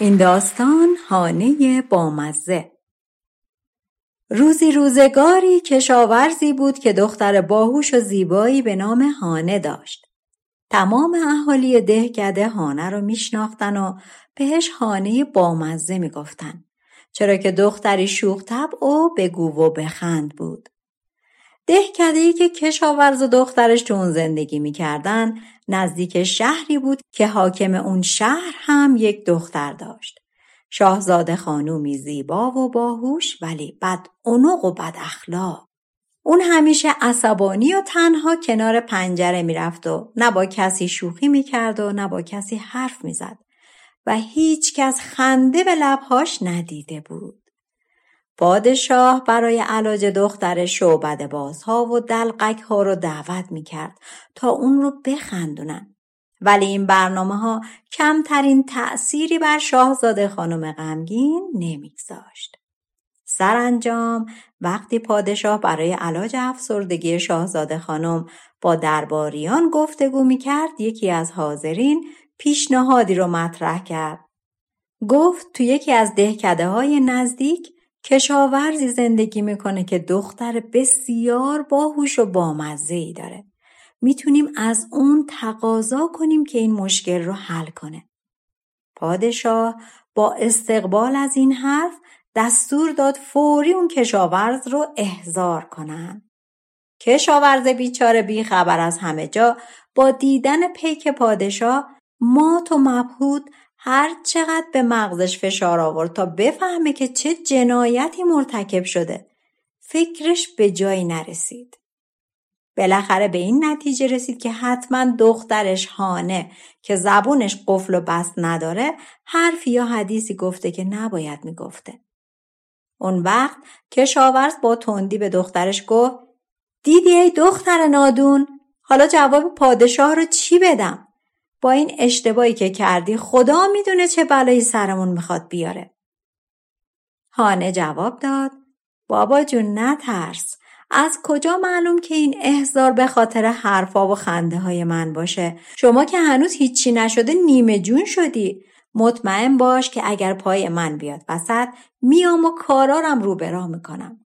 این داستان هانه بامزه روزی روزگاری کشاورزی بود که دختر باهوش و زیبایی به نام هانه داشت. تمام اهالی دهکده هانه رو میشناختن و بهش هانه بامزه می‌گفتن چرا که دختری شوخ و بگو و بخند بود. دهکده ای که کشاورز و دخترش تو اون زندگی می‌کردن نزدیک شهری بود که حاکم اون شهر هم یک دختر داشت. شاهزاده خانومی زیبا و باهوش ولی بد اونق و بد اخلاق. اون همیشه عصبانی و تنها کنار پنجره می‌رفت و نه با کسی شوخی می‌کرد و نه با کسی حرف می‌زد و هیچ کس خنده به لبهاش ندیده بود. پادشاه برای علاج دختر شعبد بازها و دلقک ها رو دعوت می‌کرد تا اون رو بخندونن. ولی این برنامه ها کمترین تأثیری بر شاهزاده خانم غمگین نمیگذاشت. سرانجام وقتی پادشاه برای علاج افسردگی شاهزاده خانم با درباریان گفتگو می‌کرد یکی از حاضرین پیشنهادی رو مطرح کرد. گفت تو یکی از دهکده های نزدیک کشاورزی زندگی می‌کنه که دختر بسیار باهوش و بامزه ای داره. می‌تونیم از اون تقاضا کنیم که این مشکل رو حل کنه. پادشاه با استقبال از این حرف دستور داد فوری اون کشاورز رو احضار کنن. کشاورز بیچاره بی خبر از همه جا با دیدن پیک پادشاه مات و مبهود هر چقدر به مغزش فشار آورد تا بفهمه که چه جنایتی مرتکب شده فکرش به جایی نرسید بالاخره به این نتیجه رسید که حتما دخترش هانه که زبونش قفل و بست نداره حرفی یا حدیثی گفته که نباید می‌گفته. اون وقت کشاورز با تندی به دخترش گفت دیدی ای دختر نادون حالا جواب پادشاه رو چی بدم؟ با این اشتباهی که کردی خدا می‌دونه چه بلایی سرمون می‌خواد بیاره. هانه جواب داد بابا جون نترس. از کجا معلوم که این احزار به خاطر حرفا و خنده های من باشه؟ شما که هنوز هیچی نشده نیمه جون شدی. مطمئن باش که اگر پای من بیاد وسط میام و کارارم رو برا می‌کنم.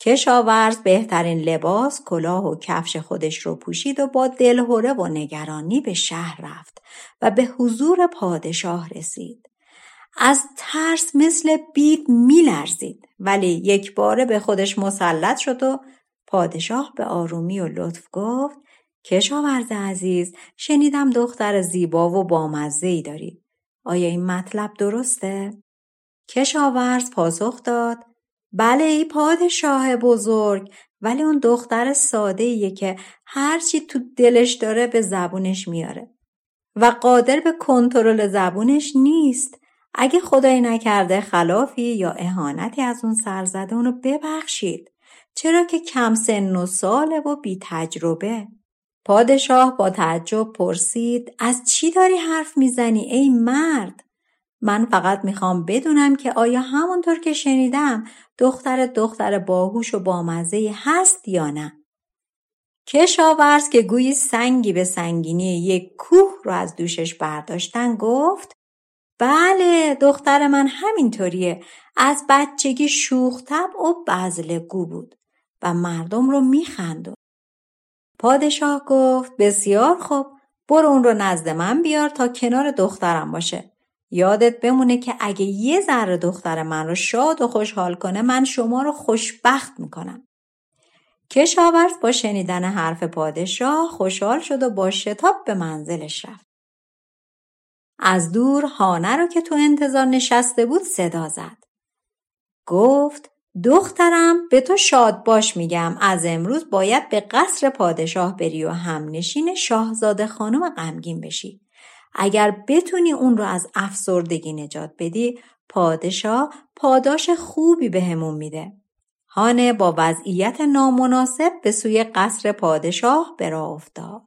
کشاورز بهترین لباس، کلاه و کفش خودش رو پوشید و با دلهوره و نگرانی به شهر رفت و به حضور پادشاه رسید. از ترس مثل بید میلرزید ولی یک باره به خودش مسلط شد و پادشاه به آرومی و لطف گفت کشاورز عزیز شنیدم دختر زیبا و بامزه ای داری. آیا این مطلب درسته؟ کشاورز پاسخ داد بله ای پادشاه بزرگ ولی اون دختر ساده ایه که هرچی تو دلش داره به زبونش میاره. و قادر به کنترل زبونش نیست. اگه خدایی نکرده خلافی یا اهانتی از اون سر زده اونو ببخشید. چرا که کم سن و ساله و بی تجربه. پادشاه با تعجب پرسید از چی داری حرف می‌زنی ای مرد؟ من فقط می‌خوام بدونم که آیا همونطور که شنیدم دختر دختر باهوش و بامزه هست یا نه. کشاورز که گویی سنگی به سنگینی یک کوه رو از دوشش برداشتن گفت بله دختر من همینطوریه از بچگی شوختب و بزلگو بود و مردم رو میخندون. پادشاه گفت بسیار خوب برو اون رو نزد من بیار تا کنار دخترم باشه. یادت بمونه که اگه یه ذره دختر من رو شاد و خوشحال کنه من شما رو خوشبخت می‌کنم. کشاورز با شنیدن حرف پادشاه خوشحال شد و با شتاب به منزلش رفت. از دور هانه رو که تو انتظار نشسته بود صدا زد. گفت دخترم به تو شاد باش میگم از امروز باید به قصر پادشاه بری و همنشین شاهزاده خانم غمگین بشی. اگر بتونی اون رو از افسردگی نجات بدی پادشاه پاداش خوبی بهمون به میده. هانه با وضعیت نامناسب به سوی قصر پادشاه به راه افتاد.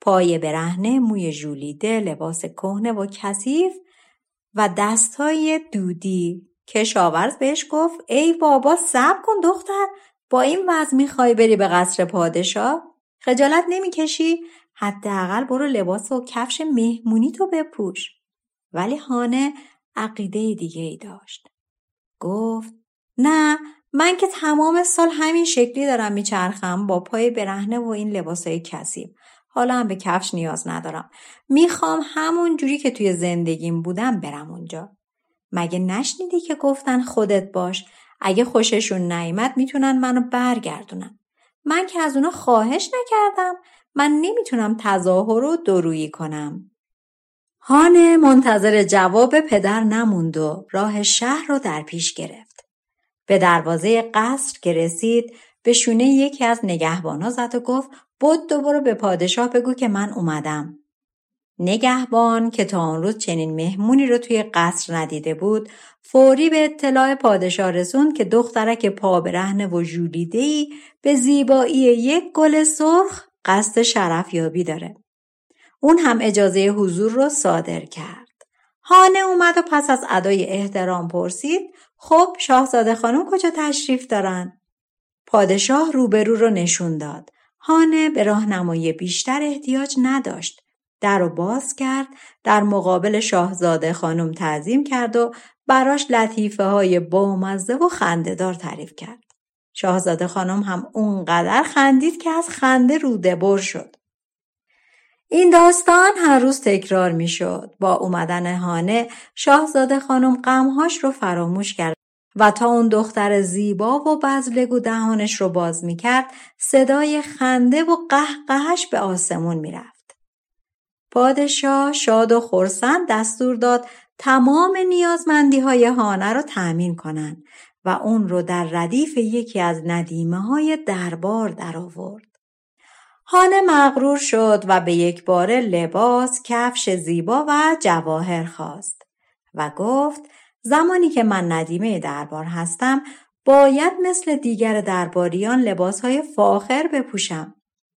پای برهنه، موی ژولیده، لباس کهنه و کثیف و دستهای دودی کشاورز بهش گفت ای بابا صبر کن دختر با این وضع می‌خوای بری به قصر پادشاه خجالت نمی‌کشی حداقل برو لباس و کفش مهمونی تو بپوش. ولی هانه عقیده دیگه ای داشت. گفت نه من که تمام سال همین شکلی دارم میچرخم با پای برهنه و این لباسای کثیف. حالا هم به کفش نیاز ندارم. می‌خوام همون جوری که توی زندگیم بودم برم اونجا. مگه نشنیدی که گفتن خودت باش؟ اگه خوششون نیمد می‌تونن منو برگردونن. من که از اونا خواهش نکردم. من نمی‌تونم تظاهر و درویی کنم. هانه منتظر جواب پدر نموند و راه شهر رو در پیش گرفت. به دروازه قصر که رسید به شونه یکی از نگهبانا زد و گفت بود دوباره به پادشاه بگو که من اومدم. نگهبان که تا آن روز چنین مهمونی رو توی قصر ندیده بود فوری به اطلاع پادشاه رسوند که دخترک پا برهنه و ای به زیبایی یک گل سرخ قصد شرف یابی داره. اون هم اجازه حضور رو صادر کرد. هانه اومد و پس از ادای احترام پرسید خب شاهزاده خانم کجا تشریف دارن؟ پادشاه روبرو رو نشون داد. هانه به راهنمایی بیشتر احتیاج نداشت. در رو باز کرد در مقابل شاهزاده خانم تعظیم کرد و براش لطیفه های بامزه و خندهدار تعریف کرد. شاهزاده خانم هم اونقدر خندید که از خنده روده بر شد. این داستان هر روز تکرار می شد. با اومدن هانه شاهزاده خانم غمهاش رو فراموش کرد و تا اون دختر زیبا و بزلگو دهانش رو باز می کرد صدای خنده و قهقهش به آسمون می رفت. پادشاه شاد و خورسند دستور داد تمام نیازمندی های هانه رو تأمین کنند و اون رو در ردیف یکی از ندیمه های دربار درآورد. هانه مغرور شد و به یک بار لباس، کفش زیبا و جواهر خواست و گفت زمانی که من ندیمه دربار هستم باید مثل دیگر درباریان لباسهای فاخر بپوشم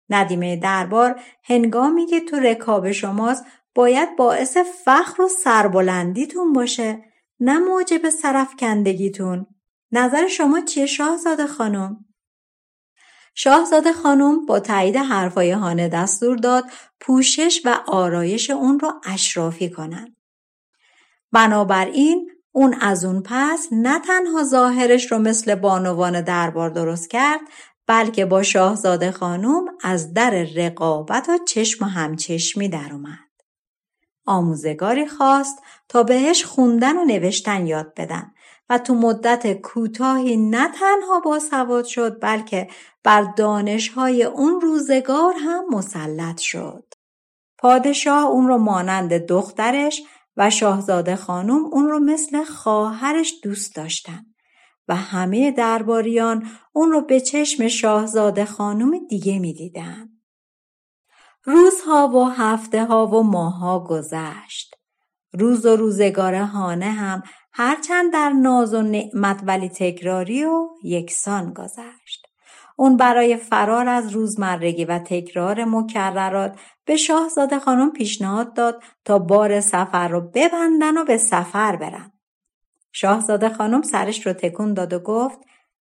ندیمه دربار هنگامی که تو رکاب شماست باید باعث فخر و سربلندیتون باشه نه موجب سرفکندگیتون نظر شما چیه شاهزاده خانم؟ شاهزاده خانم با تایید حرفای هانه دستور داد پوشش و آرایش اون رو اشرافی کنن. بنابراین اون از اون پس نه تنها ظاهرش رو مثل بانوان دربار درست کرد بلکه با شاهزاده خانم از در رقابت و چشم و همچشمی در اومد. آموزگاری خواست تا بهش خوندن و نوشتن یاد بدن و تو مدت کوتاهی نه تنها باسواد شد بلکه بر دانشهای اون روزگار هم مسلط شد. پادشاه اون رو مانند دخترش و شاهزاده خانم اون رو مثل خواهرش دوست داشتن. و همه درباریان اون رو به چشم شاهزاده خانم دیگه می‌دیدن. روزها و هفته ها و ماها گذشت. روز و روزگار هانه هم هرچند در ناز و نعمت ولی تکراری و یکسان گذشت. اون برای فرار از روزمرگی و تکرار مکررات به شاهزاده خانم پیشنهاد داد تا بار سفر رو ببندن و به سفر برن. شاهزاده خانم سرش رو تکون داد و گفت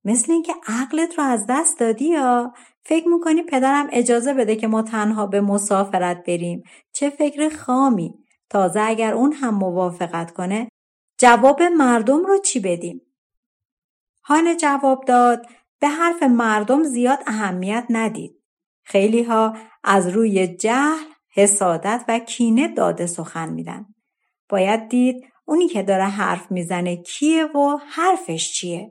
مثل اینکه عقلت رو از دست دادی یا؟ فکر می‌کنی پدرم اجازه بده که ما تنها به مسافرت بریم؟ چه فکر خامی! تازه اگر اون هم موافقت کنه جواب مردم رو چی بدیم؟ هانه جواب داد به حرف مردم زیاد اهمیت ندید. خیلی ها از روی جهل حسادت و کینه داده سخن میدن. باید دید اونی که داره حرف می‌زنه کیه و حرفش چیه.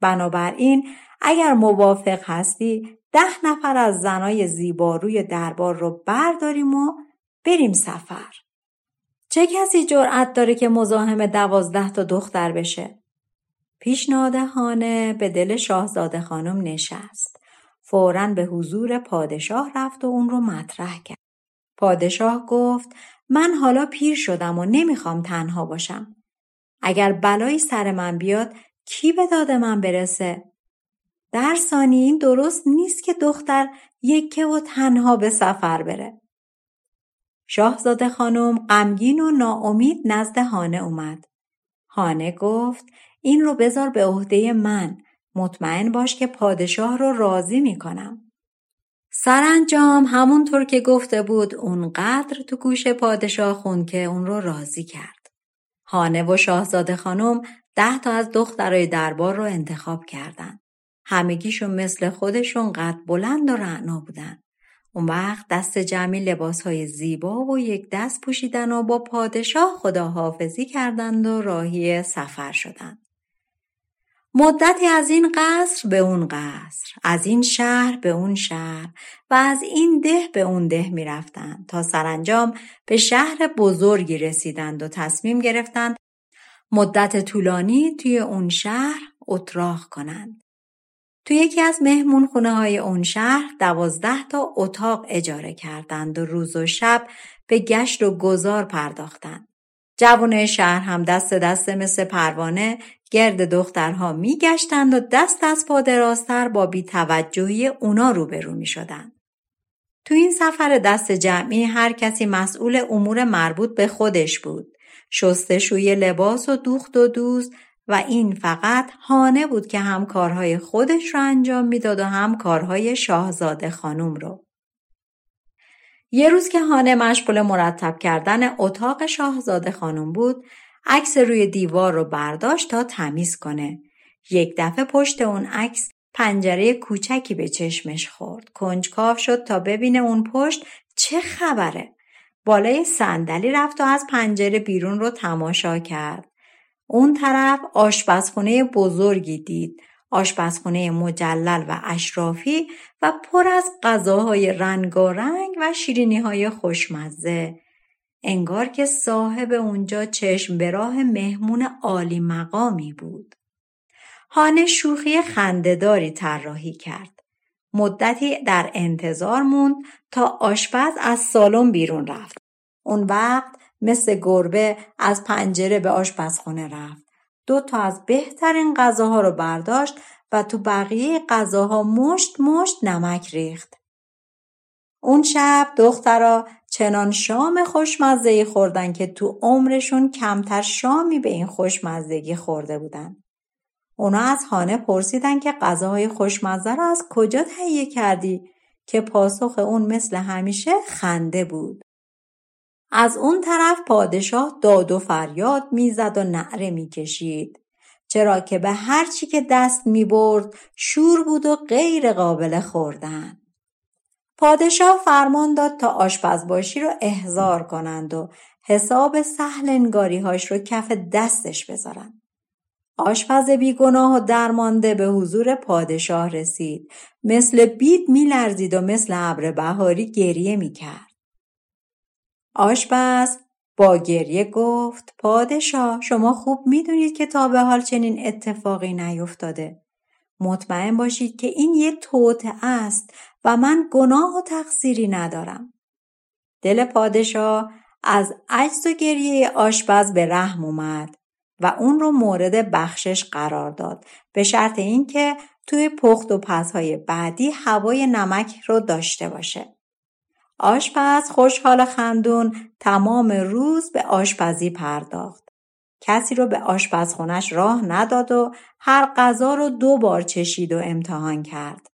بنابراین اگر موافق هستی ده نفر از زنای زیباروی دربار رو برداریم و بریم سفر. چه کسی جرأت داره که مزاحم دوازده تا دختر بشه؟ پیشنهاد هانه به دل شاهزاده خانم نشست. فورا به حضور پادشاه رفت و اون رو مطرح کرد. پادشاه گفت من حالا پیر شدم و نمی‌خوام تنها باشم. اگر بلایی سر من بیاد کی به داد من برسه؟ در ثانی این درست نیست که دختر یکه و تنها به سفر بره. شاهزاده خانم غمگین و ناامید نزد هانه اومد. هانه گفت این رو بذار به عهده من. مطمئن باش که پادشاه رو راضی می‌کنم. سرانجام همونطور که گفته بود اونقدر تو گوش پادشاه خون که اون رو راضی کرد. هانه و شاهزاده خانم ده تا از دخترای دربار رو انتخاب کردند. همگیشون مثل خودشون قد بلند و رعنا بودن. اون وقت دست جمعی لباس های زیبا و یک دست پوشیدن و با پادشاه خداحافظی کردند و راهی سفر شدند. مدتی از این قصر به اون قصر، از این شهر به اون شهر و از این ده به اون ده می رفتند تا سرانجام به شهر بزرگی رسیدند و تصمیم گرفتند مدت طولانی توی اون شهر اتراق کنند. تو یکی از مهمون خونه های اون شهر دوازده تا اتاق اجاره کردند و روز و شب به گشت و گذار پرداختند. جوانه شهر هم دست دست مثل پروانه گرد دخترها میگشتند و دست از پا درازتر با بیتوجهی اونا روبرو می شدند. تو این سفر دست جمعی هر کسی مسئول امور مربوط به خودش بود. شستشوی لباس و دوخت و دوز و این فقط هانه بود که هم کارهای خودش رو انجام می‌داد و هم کارهای شاهزاده خانم رو. یه روز که هانه مشغول مرتب کردن اتاق شاهزاده خانم بود عکس روی دیوار رو برداشت تا تمیز کنه. یک دفعه پشت اون عکس پنجره کوچکی به چشمش خورد. کنجکاو شد تا ببینه اون پشت چه خبره. بالای صندلی رفت و از پنجره بیرون رو تماشا کرد. اون طرف آشپزخونه بزرگی دید. آشپزخونه مجلل و اشرافی و پر از غذاهای رنگارنگ و شیرینی های خوشمزه. انگار که صاحب اونجا چشم به راه مهمون عالی مقامی بود. هانه شوخی خندهداری طراحی کرد. مدتی در انتظار موند تا آشپز از سالن بیرون رفت. اون وقت مثل گربه از پنجره به آشپزخونه رفت. دو تا از بهترین غذاها رو برداشت و تو بقیه غذاها مشت مشت نمک ریخت. اون شب دخترا چنان شام خوشمزه خوردن که تو عمرشون کمتر شامی به این خوشمزگی خورده بودن. اونا از خانه پرسیدن که غذاهای خوشمزه رو از کجا تهیه کردی که پاسخ اون مثل همیشه خنده بود. از اون طرف پادشاه داد و فریاد می‌زد و نعره می‌کشید. چرا که به هر چی که دست می برد شور بود و غیر قابل خوردن. پادشاه فرمان داد تا آشپزباشی رو احضار کنند و حساب سهل انگاریهاش رو کف دستش بذارن. آشپز بیگناه و درمانده به حضور پادشاه رسید. مثل بید میلرزید و مثل ابر بهاری گریه می‌کرد. آشپز با گریه گفت پادشاه شما خوب می‌دونید که تا به حال چنین اتفاقی نیفتاده. مطمئن باشید که این یک توطعه است و من گناه و تقصیری ندارم. دل پادشاه از عجز و گریه آشپز به رحم اومد و اون رو مورد بخشش قرار داد به شرط اینکه توی پخت و پزهای بعدی هوای نمک رو داشته باشه. آشپز خوشحال خندون تمام روز به آشپزی پرداخت. کسی رو به آشپزخونش راه نداد و هر غذا رو دو بار چشید و امتحان کرد.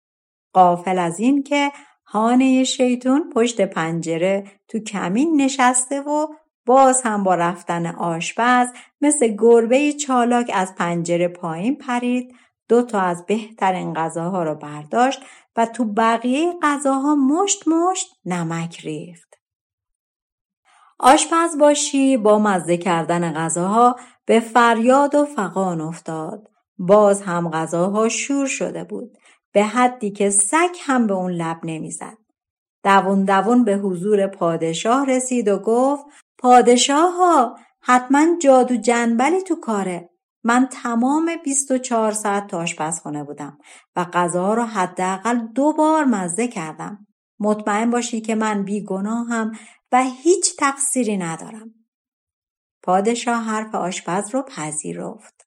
قافل از این که هانه شیطون پشت پنجره تو کمین نشسته و باز هم با رفتن آشپز مثل گربه چالاک از پنجره پایین پرید دو تا از بهترین غذاها رو برداشت و تو بقیه غذاها مشت مشت نمک ریخت. آشپز باشی با مزه کردن غذاها به فریاد و فقان افتاد. باز هم غذاها شور شده بود. به حدی که سگ هم به اون لب نمی‌زد. دوون دوون به حضور پادشاه رسید و گفت پادشاه ها حتما جادو جنبلی تو کاره. من تمام 24 ساعت تو آشپزخونه بودم و غذا رو حداقل دو بار مزه کردم. مطمئن باشی که من بیگناهم و هیچ تقصیری ندارم. پادشاه حرف آشپز رو پذیرفت.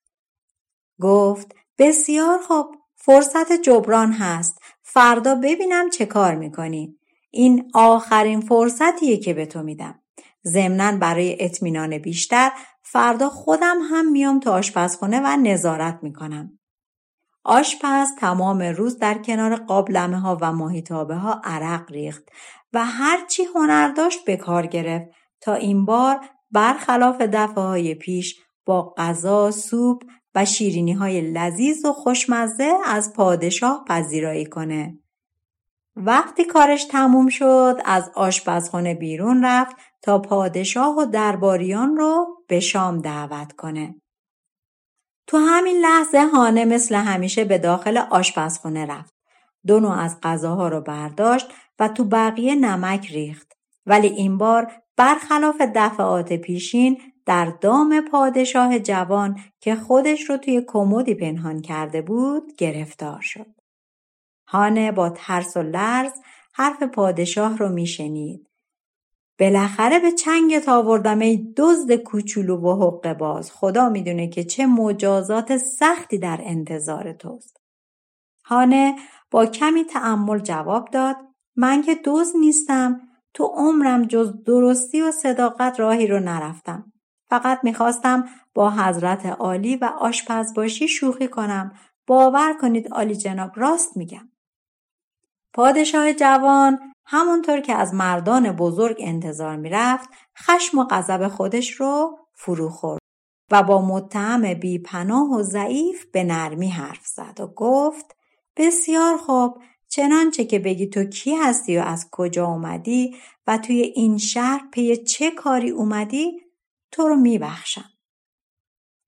گفت بسیار خوب فرصت جبران هست. فردا ببینم چه کار می‌کنی. این آخرین فرصتیه که به تو میدم. ضمنا برای اطمینان بیشتر فردا خودم هم میام تو آشپزخونه و نظارت می‌کنم. آشپز تمام روز در کنار قابلمه ها و ماهیتابه ها عرق ریخت و هرچی هنر داشت به کار گرفت تا این بار برخلاف دفعه های پیش با غذا، سوپ و شیرینی های لذیذ و خوشمزه از پادشاه پذیرایی کنه. وقتی کارش تموم شد از آشپزخانه بیرون رفت تا پادشاه و درباریان رو به شام دعوت کنه. تو همین لحظه هانه مثل همیشه به داخل آشپزخونه رفت. دو نوع از غذاها رو برداشت و تو بقیه نمک ریخت. ولی این بار برخلاف دفعات پیشین در دام پادشاه جوان که خودش رو توی کمدی پنهان کرده بود گرفتار شد. هانه با ترس و لرز حرف پادشاه رو میشنید. بالاخره به چنگت آوردم ای دزد کوچولو و حق باز خدا می‌دونه که چه مجازات سختی در انتظار توست. هانه با کمی تعمل جواب داد من که دوز نیستم تو عمرم جز درستی و صداقت راهی رو نرفتم. فقط می‌خواستم با حضرت عالی و آشپز باشی شوخی کنم. باور کنید عالی جناب راست میگم. پادشاه جوان همونطور که از مردان بزرگ انتظار می‌رفت خشم و غضب خودش رو فرو خورد و با متهم بی پناه و ضعیف به نرمی حرف زد و گفت بسیار خوب چنانچه که بگی تو کی هستی و از کجا اومدی و توی این شهر پی چه کاری اومدی تو رو میبخشم.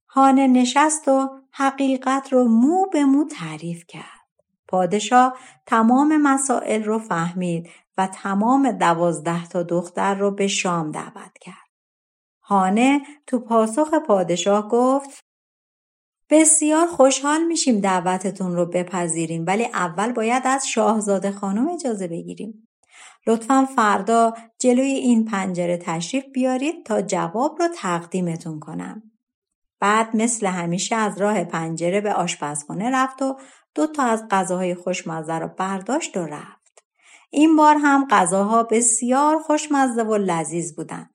هانه نشست و حقیقت رو مو به مو تعریف کرد. پادشاه تمام مسائل رو فهمید و تمام دوازده تا دختر رو به شام دعوت کرد. هانه تو پاسخ پادشاه گفت بسیار خوشحال میشیم دعوتتون رو بپذیریم ولی اول باید از شاهزاده خانم اجازه بگیریم. لطفا فردا جلوی این پنجره تشریف بیارید تا جواب رو تقدیمتون کنم. بعد مثل همیشه از راه پنجره به آشپزخانه رفت و دو تا از غذاهای خوشمزه رو برداشت و رفت. این بار هم غذاها بسیار خوشمزه و لذیذ بودن.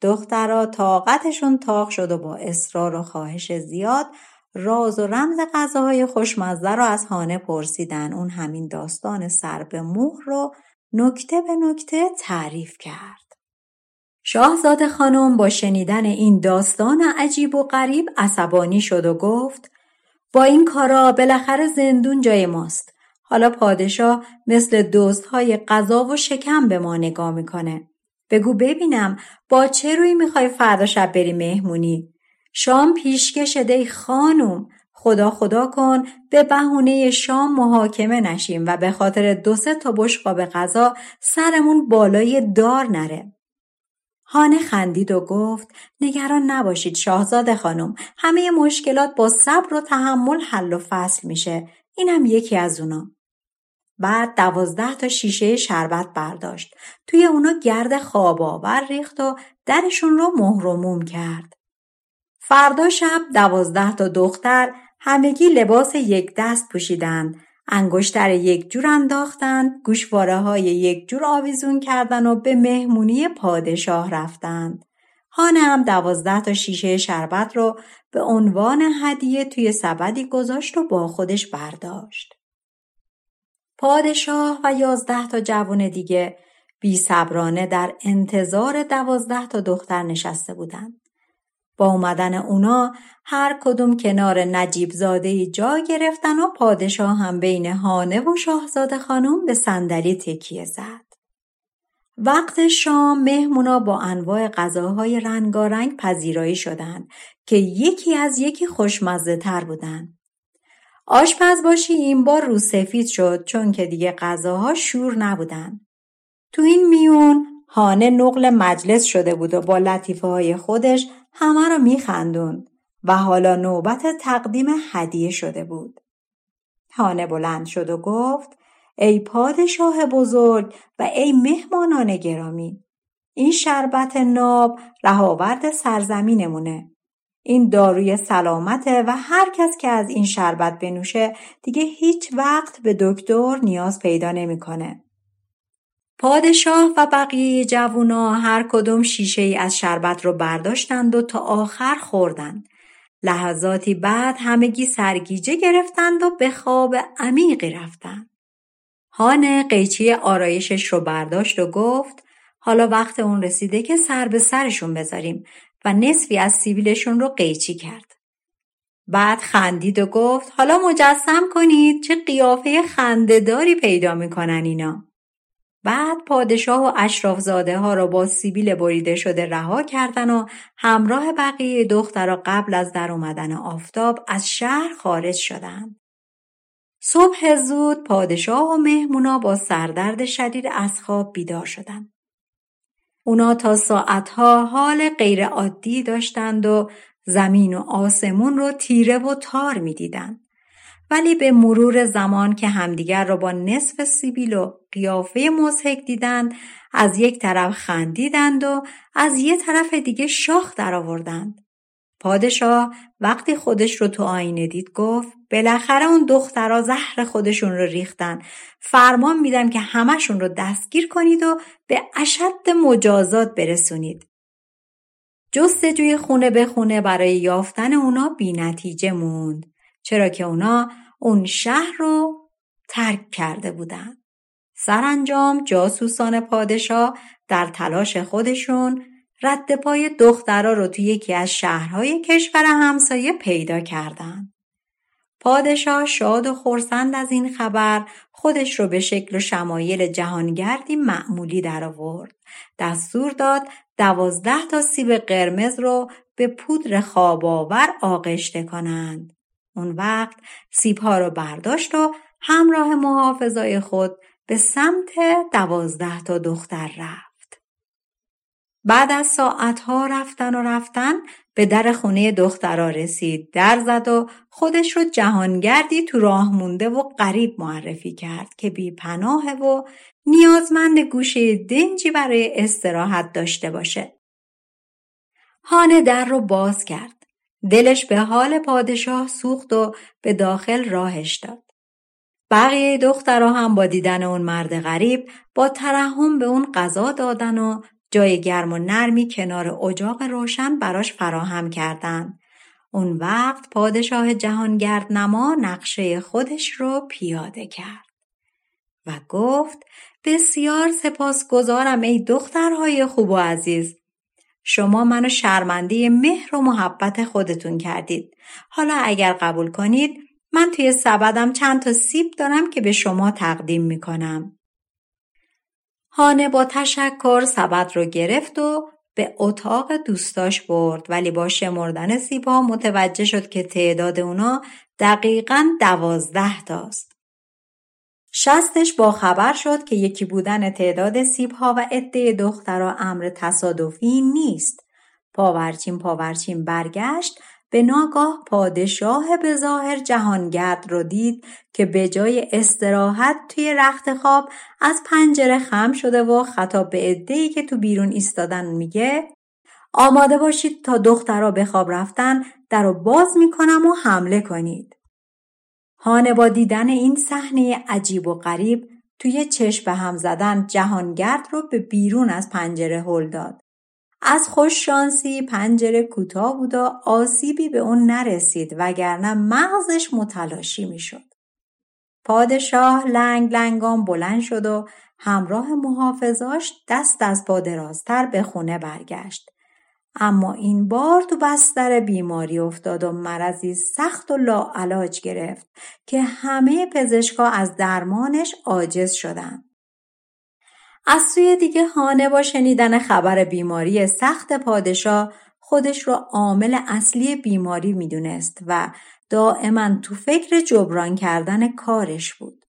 دخترها طاقتشون تاق شد و با اصرار و خواهش زیاد راز و رمز غذاهای خوشمزه رو از هانه پرسیدن اون همین داستان سر به مهر رو نکته به نکته تعریف کرد. شاهزاده خانم با شنیدن این داستان عجیب و غریب عصبانی شد و گفت با این کارا بالاخره زندون جای ماست. حالا پادشاه مثل دوستهای غذا و شکم به ما نگاه می‌کنه. بگو ببینم با چه روی می‌خوای فردا شب بری مهمونی؟ شام پیشکش دی خانوم خدا خدا کن به بهونه شام محاکمه نشیم و به خاطر دو سه تا بشقاب غذا سرمون بالای دار نره. هانه خندید و گفت نگران نباشید شاهزاده خانم همه مشکلات با صبر و تحمل حل و فصل میشه. اینم یکی از اونا. بعد دوازده تا شیشه شربت برداشت. توی اونا گرد خواب آور ریخت و درشون رو مهرموم کرد. فردا شب دوازده تا دختر همگی لباس یک دست پوشیدند انگشتر یک جور انداختند گوشواره های یک جور آویزون کردند و به مهمونی پادشاه رفتند هانه هم دوازده تا شیشه شربت رو به عنوان هدیه توی سبدی گذاشت و با خودش برداشت. پادشاه و یازده تا جوان دیگه بی صبرانه در انتظار دوازده تا دختر نشسته بودند. با اومدن اونا هر کدوم کنار نجیب زاده جا گرفتن و پادشاه هم بین هانه و شاهزاده خانم به صندلی تکیه زد. وقت شام مهمونا با انواع غذاهای رنگارنگ پذیرایی شدند که یکی از یکی خوشمزه تر بودن. آشپز باشی این بار رو سفید شد چون که دیگه غذاها شور نبودن. تو این میون هانه نقل مجلس شده بود و با لطیفه های خودش همه را میخندوند و حالا نوبت تقدیم هدیه شده بود. هانه بلند شد و گفت ای پادشاه بزرگ و ای مهمانان گرامی این شربت ناب رهاورد سرزمینمونه این داروی سلامته و هر کس که از این شربت بنوشه دیگه هیچ وقت به دکتر نیاز پیدا نمی‌کنه. پادشاه و بقیه جوونا هر کدوم شیشه ای از شربت رو برداشتند و تا آخر خوردند. لحظاتی بعد همگی سرگیجه گرفتند و به خواب عمیقی رفتند. هانه قیچی آرایشش رو برداشت و گفت حالا وقت اون رسیده که سر به سرشون بذاریم و نصفی از سیبیلشون رو قیچی کرد. بعد خندید و گفت حالا مجسم کنید چه قیافه خندهداری پیدا می‌کنن اینا. بعد پادشاه و اشرافزاده ها را با سیبیل بریده شده رها کردن و همراه بقیه دخترها قبل از در اومدن آفتاب از شهر خارج شدند. صبح زود پادشاه و مهمونا با سردرد شدید از خواب بیدار شدند. اونا تا ساعتها حال غیرعادی داشتند و زمین و آسمون رو تیره و تار می‌دیدند. ولی به مرور زمان که همدیگر را با نصف سیبیل و قیافه مزهک دیدند از یک طرف خندیدند و از یه طرف دیگه شاخ درآوردند. پادشاه وقتی خودش رو تو آینه دید گفت بالاخره اون دخترا زهر خودشون رو ریختن. فرمان میدم که همشون رو دستگیر کنید و به اشد مجازات برسونید. جستجوی خونه به خونه برای یافتن اونا بی نتیجه موند. چرا که اونا اون شهر رو ترک کرده بودن سرانجام جاسوسان پادشاه در تلاش خودشون رد پای دخترها رو توی یکی از شهرهای کشور همسایه پیدا کردند. پادشاه شاد و خورسند از این خبر خودش رو به شکل و شمایل جهانگردی معمولی در آورد. دستور داد دوازده تا سیب قرمز رو به پودر خواباور آغشته کنند. اون وقت سیبها رو برداشت و همراه محافظای خود به سمت دوازده تا دختر رفت. بعد از ساعتها رفتن و رفتن به در خونه دخترا رسید در زد و خودش رو جهانگردی تو راه مونده و غریب معرفی کرد که بی پناه و نیازمند گوشه دنجی برای استراحت داشته باشه. هانه در رو باز کرد. دلش به حال پادشاه سوخت و به داخل راهش داد. بقیه دخترها هم با دیدن اون مرد غریب با ترحم به اون غذا دادن و جای گرم و نرمی کنار اجاق روشن براش فراهم کردند. اون وقت پادشاه جهانگرد نما نقشه خودش رو پیاده کرد و گفت بسیار سپاسگزارم ای دخترهای خوب و عزیز شما منو شرمنده مهر و محبت خودتون کردید حالا اگر قبول کنید من توی سبدم چند تا سیب دارم که به شما تقدیم می‌کنم هانه با تشکر سبد رو گرفت و به اتاق دوستاش برد ولی با شمردن سیبها متوجه شد که تعداد اونا دقیقا دوازده تاست. شستش با خبر شد که یکی بودن تعداد سیبها و عده دخترها امر تصادفی نیست. پاورچین پاورچین برگشت به ناگاه پادشاه به ظاهر جهانگرد رو دید که به جای استراحت توی رخت خواب از پنجره خم شده و خطاب به عده‌ای که تو بیرون ایستادن میگه آماده باشید تا دخترها به خواب رفتن در رو باز می‌کنم و حمله کنید. هانه با دیدن این صحنه عجیب و غریب توی چشم به هم زدن جهانگرد رو به بیرون از پنجره هل داد. از خوش شانسی پنجره کوتاه بود و آسیبی به اون نرسید وگرنه مغزش متلاشی می‌شد. پادشاه لنگ لنگان بلند شد و همراه محافظاش دست از پا درازتر به خونه برگشت. اما این بار تو بستر بیماری افتاد و مرضی سخت و لاعلاج گرفت که همه پزشکا از درمانش عاجز شدند. از سوی دیگه هانه با شنیدن خبر بیماری سخت پادشاه خودش را عامل اصلی بیماری می‌دونست و دائما تو فکر جبران کردن کارش بود.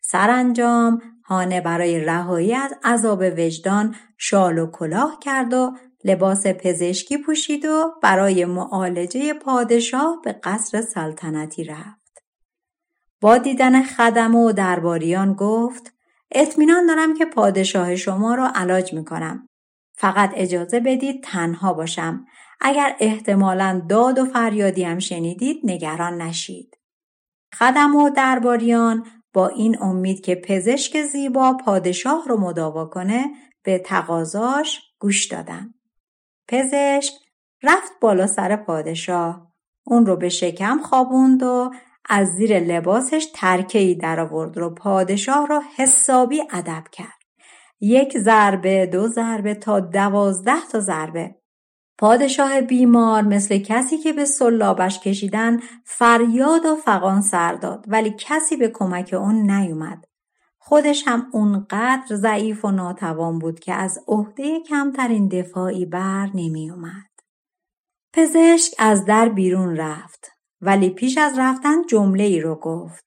سرانجام هانه برای رهایی از عذاب وجدان شال و کلاه کرد و لباس پزشکی پوشید و برای معالجه پادشاه به قصر سلطنتی رفت. با دیدن خدم و درباریان گفت اطمینان دارم که پادشاه شما را علاج می کنم. فقط اجازه بدید تنها باشم. اگر احتمالا داد و فریادیم شنیدید نگران نشید. خدم و درباریان با این امید که پزشک زیبا پادشاه رو مداوا کنه به تقاضاش گوش دادن. پزشک رفت بالا سر پادشاه اون رو به شکم خوابوند و از زیر لباسش ترکهی در آورد و پادشاه را حسابی ادب کرد. یک ضربه دو ضربه تا دوازده تا ضربه پادشاه بیمار مثل کسی که به سلابش کشیدن فریاد و فقان سر داد ولی کسی به کمک اون نیومد. خودش هم اونقدر ضعیف و ناتوان بود که از عهده کمترین دفاعی بر نمی اومد. پزشک از در بیرون رفت ولی پیش از رفتن جمله ای رو گفت.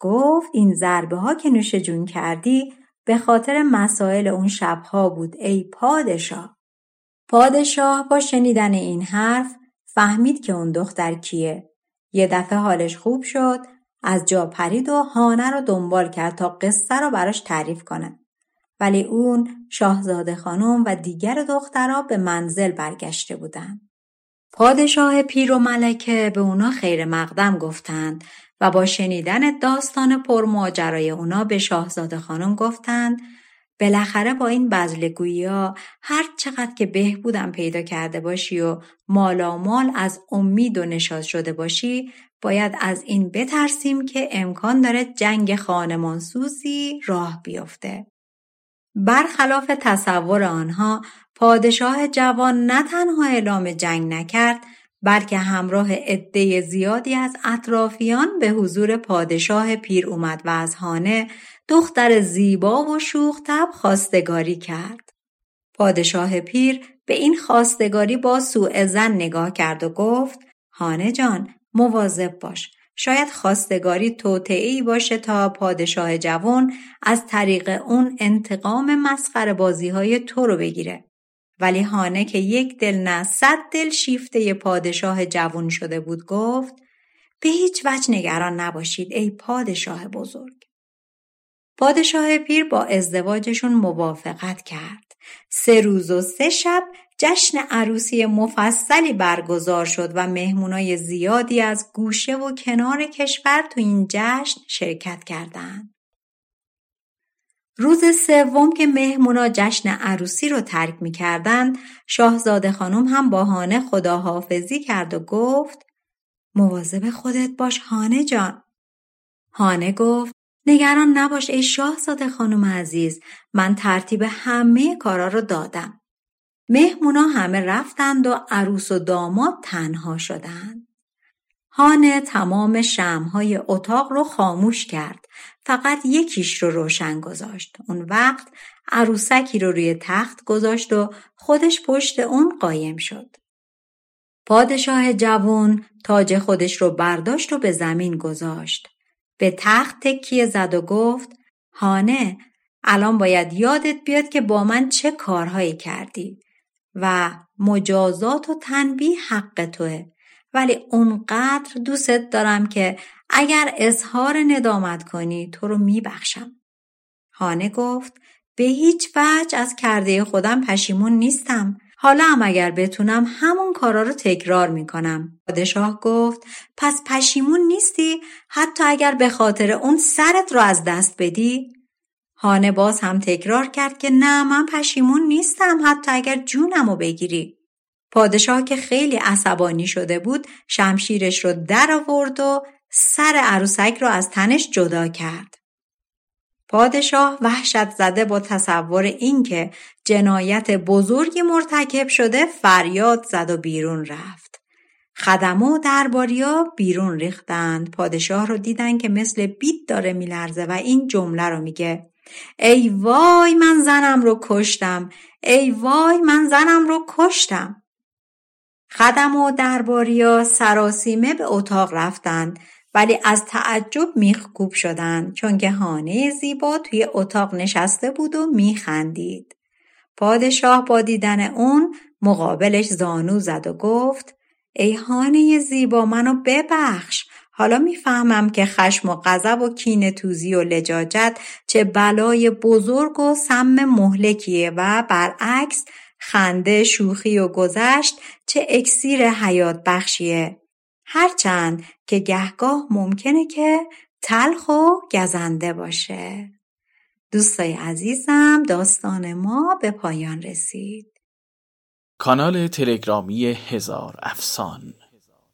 گفت این ضربه ها که نوش جون کردی به خاطر مسائل اون شبها بود ای پادشاه. پادشاه با شنیدن این حرف فهمید که اون دختر کیه. یه دفعه حالش خوب شد از جا پرید و هانه رو دنبال کرد تا قصه رو براش تعریف کنه. ولی اون شاهزاده خانم و دیگر دخترها به منزل برگشته بودند. پادشاه پیر و ملکه به اونا خیر مقدم گفتند و با شنیدن داستان پرماجرای اونا به شاهزاده خانم گفتند بالاخره با این بزلگویی ها هر چقدر که بهبودم پیدا کرده باشی و مالامال از امید و نشاز شده باشی باید از این بترسیم که امکان داره جنگ خانمانسوزی راه بیفته. برخلاف تصور آنها پادشاه جوان نه تنها اعلام جنگ نکرد بلکه همراه عده زیادی از اطرافیان به حضور پادشاه پیر اومد و از هانه دختر زیبا و شوختب خواستگاری کرد. پادشاه پیر به این خواستگاری با سوء زن نگاه کرد و گفت هانه جان مواظب باش شاید خواستگاری توطعی باشه تا پادشاه جوان از طریق اون انتقام مسخره بازی های تو رو بگیره. ولی هانه که یک دل نه صد دل شیفته پادشاه جوان شده بود گفت به هیچ وجه نگران نباشید ای پادشاه بزرگ. پادشاه پیر با ازدواجشون موافقت کرد. سه روز و سه شب جشن عروسی مفصلی برگزار شد و مهمونای زیادی از گوشه و کنار کشور تو این جشن شرکت کردند. روز سوم که مهمونا جشن عروسی رو ترک می کردند، شاهزاده خانم هم با هانه خداحافظی کرد و گفت مواظب خودت باش هانه جان. هانه گفت نگران نباش ای شاهزاده خانم عزیز من ترتیب همه کارا رو دادم. مهمونا همه رفتند و عروس و داماد تنها شدند. هانه تمام شمهای اتاق رو خاموش کرد. فقط یکیش رو روشن گذاشت. اون وقت عروسکی رو روی تخت گذاشت و خودش پشت اون قایم شد. پادشاه جوون تاج خودش رو برداشت و به زمین گذاشت. به تخت تکیه زد و گفت هانه الان باید یادت بیاد که با من چه کارهایی کردی و مجازات و تنبیه حق توه ولی اونقدر دوستت دارم که اگر اظهار ندامت کنی تو رو میبخشم. هانه گفت به هیچ وجه از کرده خودم پشیمون نیستم. حالا هم اگر بتونم همون کارا رو تکرار می‌کنم. پادشاه گفت پس پشیمون نیستی حتی اگر به خاطر اون سرت رو از دست بدی؟ هانه باز هم تکرار کرد که نه من پشیمون نیستم حتی اگر جونم رو بگیری. پادشاه که خیلی عصبانی شده بود شمشیرش رو در آورد و سر عروسک رو از تنش جدا کرد. پادشاه وحشت زده با تصور اینکه جنایت بزرگی مرتکب شده فریاد زد و بیرون رفت. خدمه و درباریا بیرون ریختند. پادشاه رو دیدن که مثل بیت داره میلرزه و این جمله رو میگه ای وای من زنم رو کشتم ای وای من زنم رو کشتم خدم و درباریا سراسیمه به اتاق رفتند ولی از تعجب میخکوب شدند چون که هانه زیبا توی اتاق نشسته بود و میخندید. پادشاه با دیدن اون مقابلش زانو زد و گفت ای هانه زیبا منو ببخش حالا می‌فهمم که خشم و غضب و کین توزی و لجاجت چه بلای بزرگ و سم مهلکیه و برعکس خنده شوخی و گذشت چه اکسیر حیات بخشیه. هرچند که گهگاه ممکنه که تلخ و گزنده باشه. دوستای عزیزم داستان ما به پایان رسید. کانال تلگرامی هزار افسان